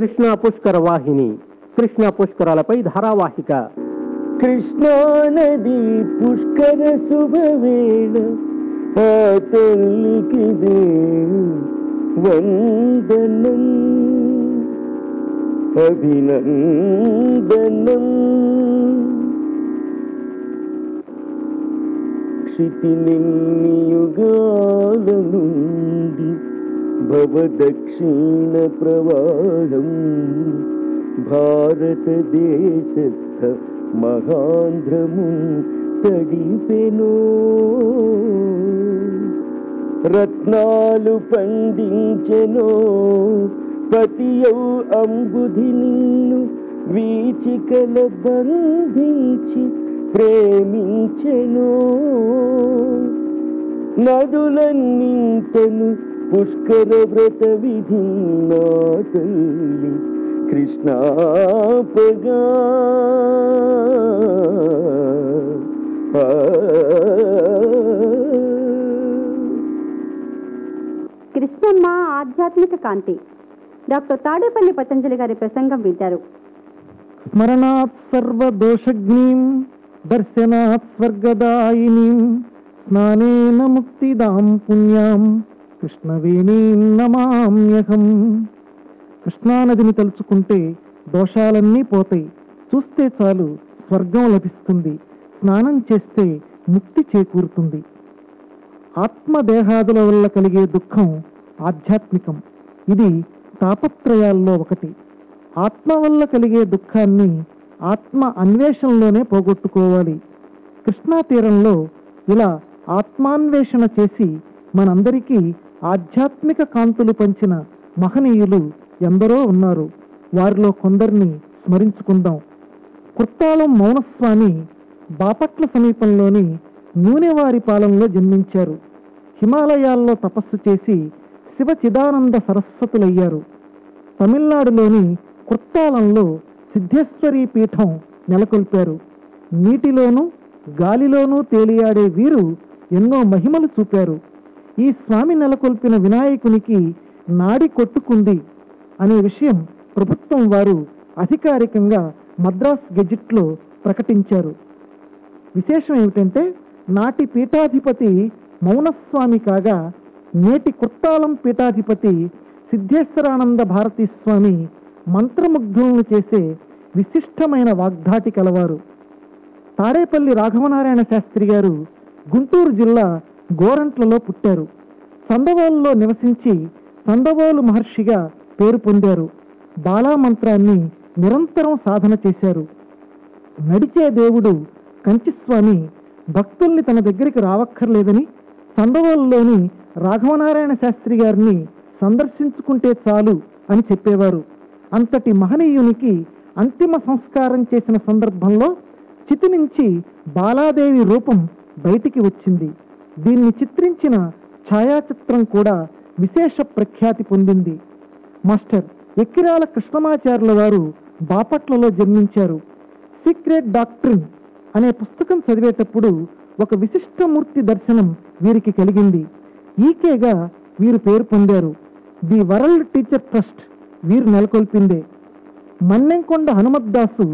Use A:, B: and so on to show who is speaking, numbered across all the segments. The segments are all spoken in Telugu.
A: కృష్ణ పుష్కర వాహిని కృష్ణ పుష్కరాలపై ధారావాహిక.
B: కృష్ణానది పుష్కర శుభవేణ ఆ తల్లికిదే వందనం. అభినందనం. క్షితినిన్ని యుగాల నుండి భవదక్షిణ ప్రవాహం భారతదేశస్థ మహాంధ్రము తడిపెను రత్నాలు పండించెను పతియౌ అంబుధి నిన్ను వీచికల బంధించి ప్రేమించెను నదులన్నింతను పుష్కర వ్రత విధి నా తల్లి కృష్ణాపగా
C: కృష్ణమ్మ ఆధ్యాత్మిక కాంతి. డాక్టర్ తాడేపల్లి పతంజలి గారి ప్రసంగం వింటారు.
D: స్మరణాత్ సర్వదోషగ్నీం దర్శనాత్ స్వర్గదాయినీం స్నానేన ముక్తిదాం పుణ్యాం. కృష్ణవేణీం నమామ్యహం కృష్ణానదిని తలుచుకుంటే దోషాలన్నీ పోతాయి. చూస్తే చాలు స్వర్గం లభిస్తుంది. స్నానం చేస్తే ముక్తి చేకూరుతుంది. ఆత్మదేహాదుల వల్ల కలిగే దుఃఖం ఆధ్యాత్మికం. ఇది తాపత్రయాల్లో ఒకటి. ఆత్మ వల్ల కలిగే దుఃఖాన్ని ఆత్మ అన్వేషణలోనే పోగొట్టుకోవాలి. కృష్ణా తీరంలో ఇలా ఆత్మాన్వేషణ చేసి మనందరికీ ఆధ్యాత్మిక కాంతులు పంచిన మహనీయులు ఎందరో ఉన్నారు. వారిలో కొందరిని స్మరించుకుందాం. కుర్తాళం మౌనస్వామి బాపట్ల సమీపంలోని నూనెవారిపాలెంలో జన్మించారు. హిమాలయాల్లో తపస్సు చేసి శివ చిదానంద సరస్వతులయ్యారు. తమిళనాడులోని కుర్తాలంలో సిద్ధేశ్వరి పీఠం నెలకొల్పారు. నీటిలోనూ గాలిలోనూ తేలియాడే వీరు ఎన్నో మహిమలు చూపారు. ఈ స్వామి నెలకొల్పిన వినాయకునికి నాడి కొట్టుకుంది అనే విషయం ప్రభుత్వం వారు అధికారికంగా మద్రాస్ గెజిట్లో ప్రకటించారు. విశేషం ఏమిటంటే నాటి పీఠాధిపతి మౌనస్వామి కాగా నేటి కుర్తాలం పీఠాధిపతి సిద్ధేశ్వరానంద భారతీ స్వామి మంత్రముగ్ధులను చేసే విశిష్టమైన వాగ్ధాటి కలవారు. తాడేపల్లి రాఘవనారాయణ శాస్త్రి గారు గుంటూరు జిల్లా గోరంట్లలో పుట్టారు. సందవోలులో నివసించి సందవోలు మహర్షిగా పేరు పొందారు. బాలామంత్రాన్ని నిరంతరం సాధన చేశారు. నడిచే దేవుడు కంచిస్వామి భక్తుల్ని తన దగ్గరికి రావక్కర్లేదని సందవోలులోని రాఘవనారాయణ శాస్త్రి గారిని సందర్శించుకుంటే చాలు అని చెప్పేవారు. అంతటి మహనీయునికి అంతిమ సంస్కారం చేసిన సందర్భంలో చితి నుంచి బాలాదేవి రూపం బయటికి వచ్చింది. దీన్ని చిత్రించిన ఛాయాచిత్రం కూడా విశేష ప్రఖ్యాతి పొందింది. మాస్టర్ ఎక్కిరాల కృష్ణమాచార్యుల వారు బాపట్లలో జన్మించారు. సీక్రెట్ డాక్ట్రిన్ అనే పుస్తకం చదివేటప్పుడు ఒక విశిష్టమూర్తి దర్శనం వీరికి కలిగింది. ఈకేగా వీరు పేరు పొందారు. ది వరల్డ్ టీచర్ ట్రస్ట్ వీరు నెలకొల్పిందే. మన్నెంకొండ హనుమద్దాసు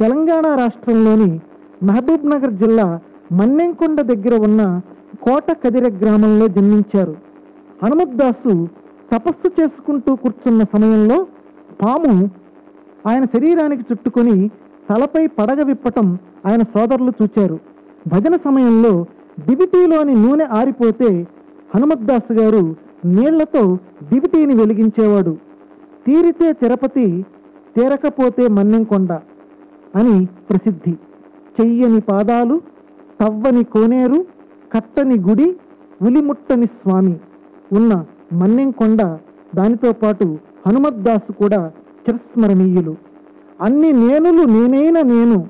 D: తెలంగాణ రాష్ట్రంలోని మహబూబ్ నగర్ జిల్లా మన్నెంకొండ దగ్గర ఉన్న కోట కదిర గ్రామంలో జన్మించారు. హనుమద్దాసు తపస్సు చేసుకుంటూ కూర్చున్న సమయంలో పాము ఆయన శరీరానికి చుట్టుకొని తలపై పడగ విప్పటం ఆయన సోదరులు చూచారు. భజన సమయంలో దివిటీలోని నూనె ఆరిపోతే హనుమద్దాసు గారు నీళ్ళతో దివిటీని వెలిగించేవాడు. తీరితే తిరుపతి తీరకపోతే మన్నెంకొండ అని ప్రసిద్ధి. చెయ్యని పాదాలు తవ్వని కోనేరు కట్టని గుడి ఉలిముట్టని స్వామి ఉన్న మన్నెంకొండ దానితో పాటు హనుమద్దాసు కూడా చిరస్మరణీయులు. అన్ని నేనులు నేనైన నేను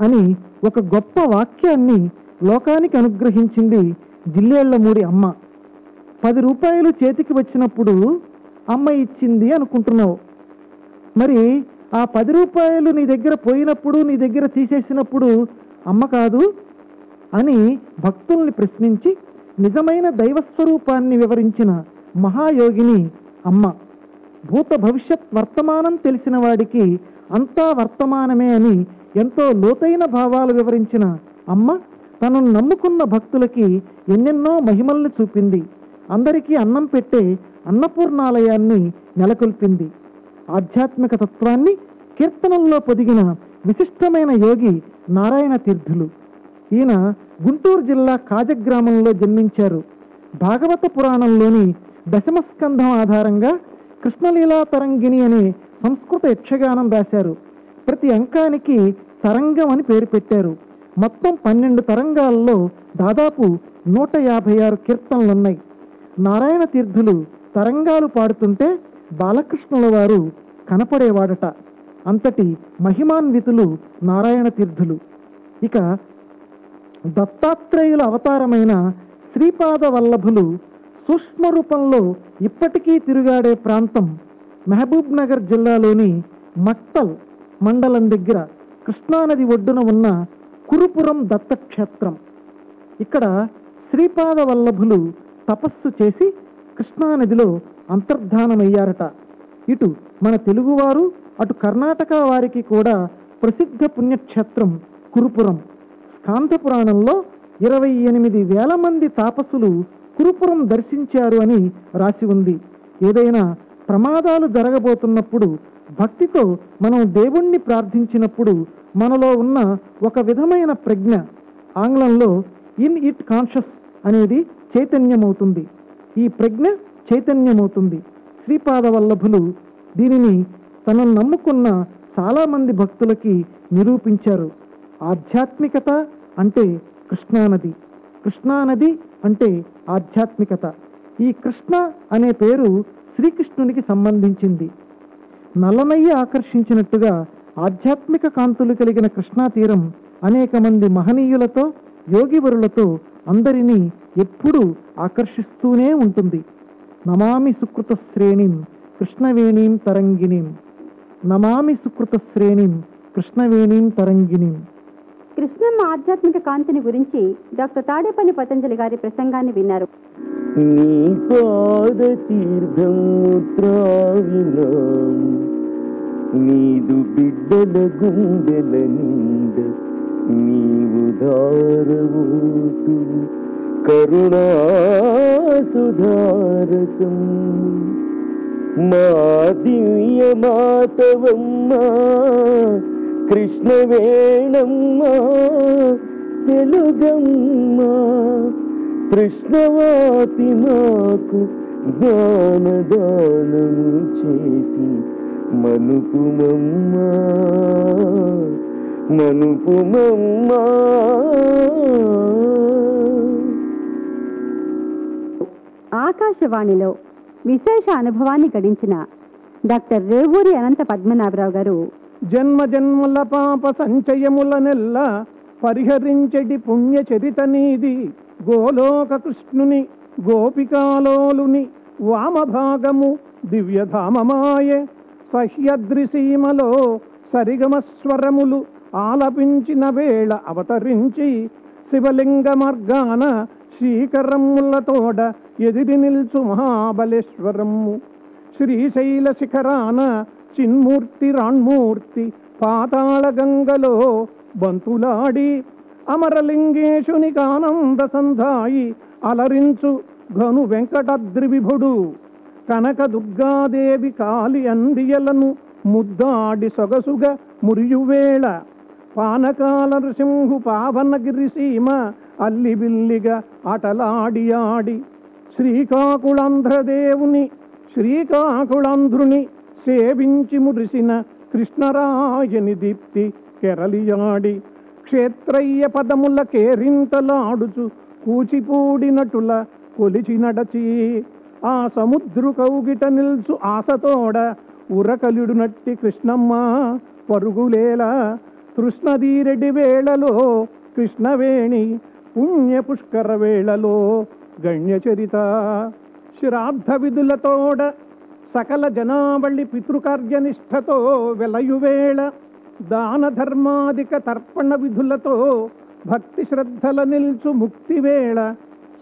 D: అని ఒక గొప్ప వాక్యాన్ని లోకానికి అనుగ్రహించింది జిల్లేళ్ళమూడి అమ్మ. పది రూపాయలు చేతికి వచ్చినప్పుడు అమ్మ ఇచ్చింది అనుకుంటున్నావు. మరి ఆ పది రూపాయలు నీ దగ్గర పోయినప్పుడు నీ దగ్గర తీసేసినప్పుడు అమ్మ కాదు అని భక్తుల్ని ప్రశ్నించి నిజమైన దైవస్వరూపాన్ని వివరించిన మహాయోగిని అమ్మ భూత భవిష్యత్ వర్తమానం తెలిసిన వాడికి అంతా వర్తమానమే అని ఎంతో లోతైన భావాలు వివరించిన అమ్మ తనను నమ్ముకున్న భక్తులకి ఎన్నెన్నో మహిమల్ని చూపింది. అందరికీ అన్నం పెట్టే అన్నపూర్ణాలయాన్ని నెలకొల్పింది. ఆధ్యాత్మిక తత్వాన్ని కీర్తనల్లో పొదిగిన విశిష్టమైన యోగి నారాయణ తీర్థులు. ఈయన గుంటూరు జిల్లా కాజగ్రామంలో జన్మించారు. భాగవత పురాణంలోని దశమస్కంధం ఆధారంగా కృష్ణలీలా తరంగిణి అనే సంస్కృత యక్షగానం రాశారు. ప్రతి అంకానికి తరంగం అని పేరు పెట్టారు. మొత్తం పన్నెండు తరంగాల్లో దాదాపు నూట యాభై ఆరు కీర్తనలున్నాయి. నారాయణ తీర్థులు తరంగాలు పాడుతుంటే బాలకృష్ణుల వారు కనపడేవాడట. అంతటి మహిమాన్వితులు నారాయణ తీర్థులు. ఇక దత్తాత్రేయుల అవతారమైన శ్రీపాద వల్లభులు సూక్ష్మ రూపంలో ఇప్పటికీ తిరుగాడే ప్రాంతం మహబూబ్ నగర్ జిల్లాలోని మక్తల్ మండలం దగ్గర కృష్ణానది ఒడ్డున ఉన్న కురుపురం దత్తక్షేత్రం. ఇక్కడ శ్రీపాద వల్లభులు తపస్సు చేసి కృష్ణానదిలో అంతర్ధానమయ్యారట. ఇటు మన తెలుగువారు అటు కర్ణాటక వారికి కూడా ప్రసిద్ధ పుణ్యక్షేత్రం కురుపురం. స్కాంత పురాణంలో ఇరవై ఎనిమిది వేల మంది తాపసులు కురుపురం దర్శించారు అని రాసి ఉంది. ఏదైనా ప్రమాదాలు జరగబోతున్నప్పుడు భక్తితో మనం దేవుణ్ణి ప్రార్థించినప్పుడు మనలో ఉన్న ఒక విధమైన ప్రజ్ఞ ఆంగ్లంలో ఇన్ ఇట్ కాన్షియస్ అనేది చైతన్యమవుతుంది. ఈ ప్రజ్ఞ చైతన్యమవుతుంది. శ్రీపాద వల్లభులు దీనిని తనను నమ్ముకున్న చాలామంది భక్తులకి నిరూపించారు. ఆధ్యాత్మికత అంటే కృష్ణానది. కృష్ణానది అంటే ఆధ్యాత్మికత. ఈ కృష్ణ అనే పేరు శ్రీకృష్ణునికి సంబంధించింది. నల్లనయ్య ఆకర్షించినట్టుగా ఆధ్యాత్మిక కాంతులు కలిగిన కృష్ణా తీరం అనేక మంది మహనీయులతో యోగివరులతో అందరినీ ఎప్పుడూ ఆకర్షిస్తూనే ఉంటుంది. నమామి సుకృత శ్రేణిం కృష్ణవేణీం తరంగిణీం. నమామి సుకృత శ్రేణిం కృష్ణవేణీం తరంగిణీం.
C: కృష్ణమ్మ ఆధ్యాత్మిక కాంతిని గురించి డాక్టర్ తాడేపల్లి పతంజలి గారి ప్రసంగాన్ని విన్నారు.
B: నీ పాద నీదు బిడ్డల గుండెల నింద నీవు దారవోతు కరుణా సుధారసం మా దివ్య మాతవమ్మా కృష్ణవేణమ్మా తెలుగమ్మా కృష్ణవాతి మాకు జ్ఞానదానము చేసి మనుపుమమ్మా మనుపుమమ్మా.
C: ఆకాశవాణిలో విశేష అనుభవాన్ని గడించిన డాక్టర్ రేవూరి అనంత పద్మనాభరావు గారు
E: జన్మ జన్మల పాప సంచయముల నెల్ల పరిహరించడి పుణ్య చరిత నీది. గోలోక కృష్ణుని గోపికాలోలుని వామభాగము దివ్యధామమాయే. సహ్యద్రి సీమలో సరిగమస్వరములు ఆలపించిన వేళ అవతరించి శివలింగ మార్గాన శ్రీకరములతోడ ఎదిరి నిల్చు మహాబలేశ్వరము. శ్రీశైల శిఖరాన చిన్మూర్తి రాణ్మూర్తి పాతాళ గంగలో బంతులాడి అమరలింగేశునికానంద సంధాయి అలరించు ఘను వెంకటద్రివిభుడు కనక దుర్గాదేవి కాలి అందియలను ముద్దాడి సొగసుగ మురియువేళ పానకాల నృసింహు పావనగిరి సీమ అల్లిబిల్లిగా అటలాడి ఆడి శ్రీకాకుళాంధ్రదేవుని శ్రీకాకుళాంధ్రుని సేవించి మురిసిన కృష్ణరాయని దీప్తి కెరలియాడి క్షేత్రయ్య పదముల కేరింతలాడుచు కూచిపూడినటుల కొలిచి నడచి ఆ సముద్రు కౌగిట నిల్చు ఆశతోడ ఉరకలుడు నట్టి కృష్ణమ్మ పరుగులేలా కృష్ణదీరెడ్డి వేళలో కృష్ణవేణి పుణ్య పుష్కర వేళలో గణ్యచరిత శ్రాద్ధ విధులతోడ సకల జనావళి పితృకార్యనిష్టతో వెలయువేళ దాన ధర్మాధిక తర్పణ విధులతో భక్తి శ్రద్ధల నిల్చు ముక్తివేళ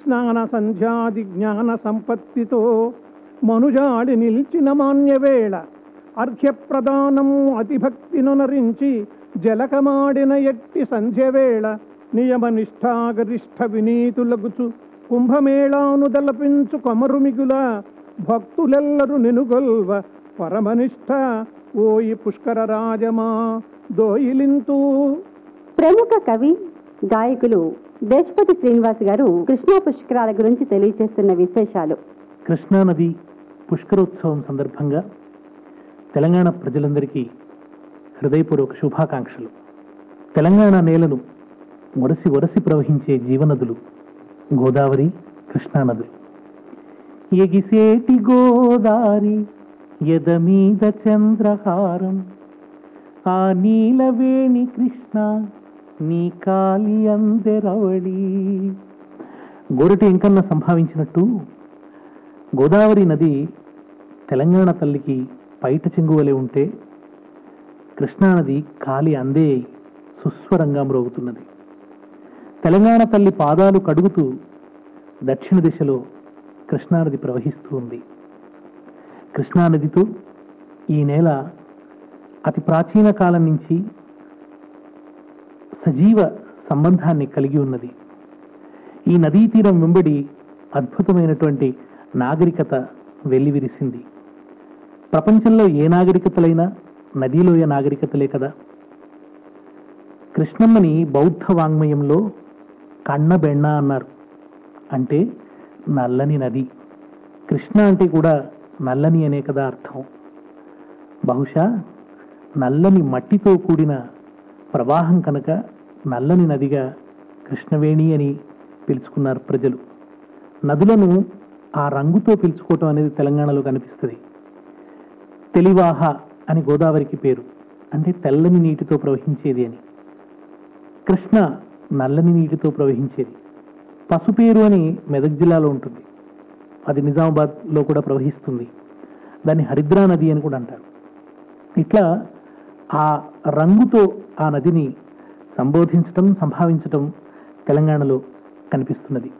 E: స్నాన సంధ్యాది జ్ఞాన సంపత్తితో మనుజాడి నిల్చిన మాన్యవేళ అర్ఘ్యప్రదానము అతిభక్తినునరించి జలకమాడిన ఎట్టి సంధ్యవేళ నియమ నిష్ఠాగరిష్ఠ వినీతులగుచు కుంభమేళాను దలపించు కొమరుమిగుల భక్తులెల్లరు నినుగొల్వ పరమనిష్ట. ఓయి పుష్కర రాజమా దోయిలింతూ.
C: ప్రముఖ కవి గాయకులు దేశపతి శ్రీనివాస్ గారు కృష్ణా పుష్కరాల గురించి తెలియజేస్తున్న విశేషాలు.
F: కృష్ణానది పుష్కరోత్సవం సందర్భంగా తెలంగాణ ప్రజలందరికీ హృదయపూర్వక శుభాకాంక్షలు. తెలంగాణ నేలను వరసి వరసి ప్రవహించే జీవనదులు గోదావరి కృష్ణానదులు ఎగిసేటి గోదారి ఎదమీద చంద్రహారం. ఆ నీలవేణి కృష్ణ నీ కాలి అందెరవళి. గోరటి ఎంకన్న సంభావించినట్టు గోదావరి నది తెలంగాణ తల్లికి పైట చెంగువలే ఉంటే కృష్ణానది కాలి అందే సుస్వరంగా మ్రోగుతున్నది. తెలంగాణ తల్లి పాదాలు కడుగుతూ దక్షిణ దిశలో కృష్ణానది ప్రవహిస్తూ ఉంది కృష్ణానదితో ఈ నేల అతి ప్రాచీన కాలం నుంచి సజీవ సంబంధాన్ని కలిగి ఉన్నది. ఈ నదీ తీరం వెంబడి అద్భుతమైనటువంటి నాగరికత వెల్లివిరిసింది. ప్రపంచంలో ఏ నాగరికతలైనా నదీలోయ నాగరికతలే కదా. కృష్ణమ్మని బౌద్ధ వాంగ్మయంలో కన్నబెన్న అన్నారు. అంటే నల్లని నది. కృష్ణ అంటే కూడా నల్లని అనే కదా అర్థం. బహుశా నల్లని మట్టితో కూడిన ప్రవాహం కనుక నల్లని నదిగా కృష్ణవేణి అని పిలుచుకున్నారు ప్రజలు. నదులను ఆ రంగుతో పిలుచుకోవటం అనేది తెలంగాణలో కనిపిస్తుంది. తెలివాహ అని గోదావరికి పేరు. అంటే తెల్లని నీటితో ప్రవహించేది అని. కృష్ణ నల్లని నీటితో ప్రవహించేది. పసుపేరు అని మెదక్ జిల్లాలో ఉంటుంది. అది నిజామాబాద్లో కూడా ప్రవహిస్తుంది. దాన్ని హరిద్రా నది అని కూడా అంటారు. ఇట్లా ఆ రంగుతో ఆ నదిని సంబోధించటం సంభావించటం తెలంగాణలో కనిపిస్తున్నది.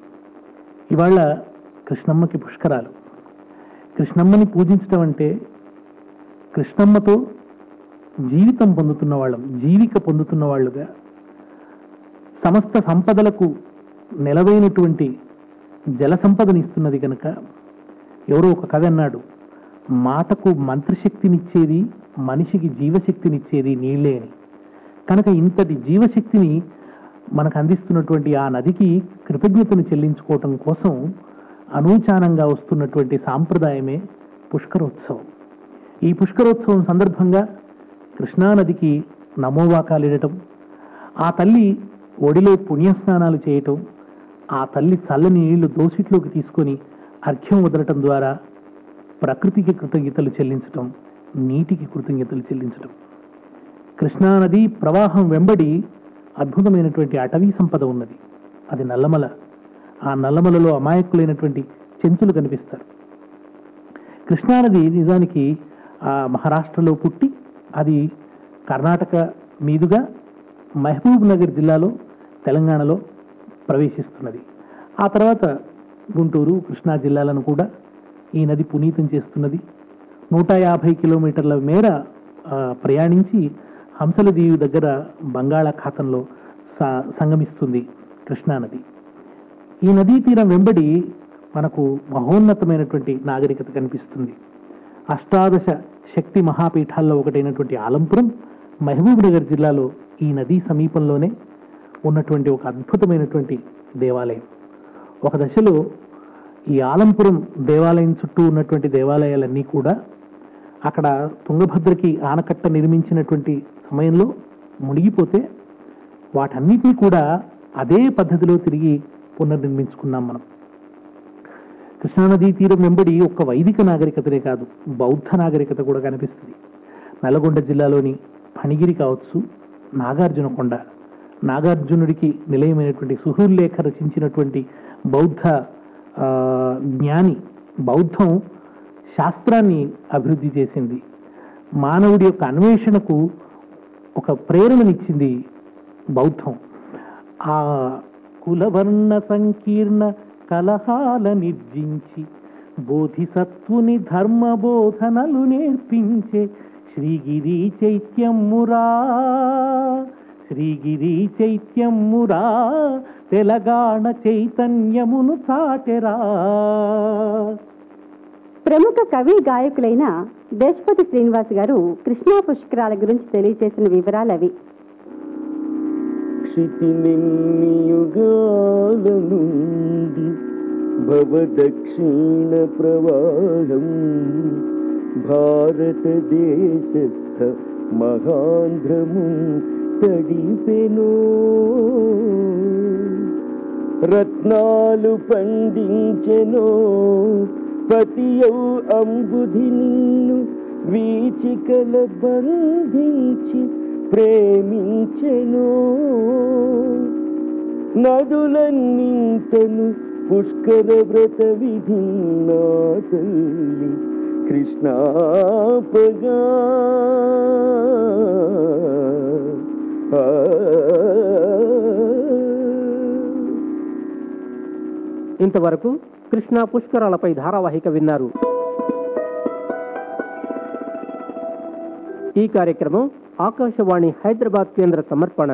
F: ఇవాళ కృష్ణమ్మకి పుష్కరాలు. కృష్ణమ్మని పూజించటం అంటే కృష్ణమ్మతో జీవితం పొందుతున్న వాళ్ళం జీవిక పొందుతున్న వాళ్ళుగా సమస్త సంపదలకు నెలవైనటువంటి జల సంపదనిస్తున్నది కనుక ఎవరో ఒక కవి అన్నాడు మాటకు మంత్రశక్తినిచ్చేది మనిషికి జీవశక్తినిచ్చేది నీళ్ళే అని. కనుక ఇంతటి జీవశక్తిని మనకు అందిస్తున్నటువంటి ఆ నదికి కృతజ్ఞతను చెల్లించుకోవటం కోసం అనూచానంగా వస్తున్నటువంటి సాంప్రదాయమే పుష్కరోత్సవం. ఈ పుష్కరోత్సవం సందర్భంగా కృష్ణానదికి నమోవాకాలిడటం ఆ తల్లి ఒడిలో పుణ్యస్నానాలు చేయటం ఆ తల్లి చల్లని నీళ్ళు దోసిట్లోకి తీసుకొని అర్ఘ్యం వదలటం ద్వారా ప్రకృతికి కృతజ్ఞతలు చెల్లించటం నీటికి కృతజ్ఞతలు చెల్లించటం. కృష్ణానది ప్రవాహం వెంబడి అద్భుతమైనటువంటి అటవీ సంపద ఉన్నది. అది నల్లమల. ఆ నల్లమలలో అమాయకులైనటువంటి చెంచులు కనిపిస్తారు. కృష్ణానది నిజానికి ఆ మహారాష్ట్రలో పుట్టి అది కర్ణాటక మీదుగా మహబూబ్ నగర్ జిల్లాలో తెలంగాణలో ప్రవేశిస్తున్నది. ఆ తర్వాత గుంటూరు కృష్ణా జిల్లాలను కూడా ఈ నది పునీతం చేస్తున్నది. నూట యాభై కిలోమీటర్ల మేర ప్రయాణించి హంసల దీవి దగ్గర బంగాళాఖాతంలో సా సంగమిస్తుంది కృష్ణానది ఈ నదీ తీరం వెంబడి మనకు మహోన్నతమైనటువంటి నాగరికత కనిపిస్తుంది. అష్టాదశ శక్తి మహాపీఠాల్లో ఒకటైనటువంటి ఆలంపురం మహబూబ్నగర్ జిల్లాలో ఈ నదీ సమీపంలోనే ఉన్నటువంటి ఒక అద్భుతమైనటువంటి దేవాలయం. ఒక దశలో ఈ ఆలంపురం దేవాలయం చుట్టూ ఉన్నటువంటి దేవాలయాలన్నీ కూడా అక్కడ తుంగభద్రకి ఆనకట్ట నిర్మించినటువంటి సమయంలో మునిగిపోతే వాటన్నిటినీ కూడా అదే పద్ధతిలో తిరిగి పునర్నిర్మించుకున్నాం మనం. కృష్ణానదీ తీరం వెంబడి ఒక్క వైదిక నాగరికతనే కాదు బౌద్ధ నాగరికత కూడా కనిపిస్తుంది. నల్గొండ జిల్లాలోని ఫణిగిరి కావచ్చు నాగార్జునకొండ నాగార్జునుడికి నిలయమైనటువంటి సుహుర్లేఖ రచించినటువంటి బౌద్ధ ఆ, జ్ఞాని బౌద్ధం శాస్త్రాన్ని అభివృద్ధి చేసింది. మానవుడి యొక్క అన్వేషణకు ఒక ప్రేరణనిచ్చింది బౌద్ధం. ఆ కులవర్ణ సంకీర్ణ కలహాల నిర్జించి బోధిసత్వుని ధర్మబోధనలు నేర్పించే శ్రీగిరి చైత్యమురా శ్రీగిరి చైత్యమురా తెలంగాణ చైతన్యమును చాటెరా.
C: ప్రముఖ కవి గాయకులైన దేశపతి శ్రీనివాస్ గారు కృష్ణా పుష్కరాల గురించి తెలియజేసిన వివరాలు అవి.
B: నుండి భవదక్షిణ ప్రవాహం భారతదేశస్థ మహాంధ్రము తడిపెను. రత్నాలు పండించెను. పతియౌ అంబుధి నిన్ను వీచికల బంధించి ప్రేమించెను. నదులన్నింతను పుష్కర వ్రత విధిన్నా తల్లి కృష్ణాపగా
A: ఇంతవరకు కృష్ణా పుష్కరాలపై ధారావాహిక విన్నారు. ఈ కార్యక్రమం ఆకాశవాణి హైదరాబాద్ కేంద్ర సమర్పణ.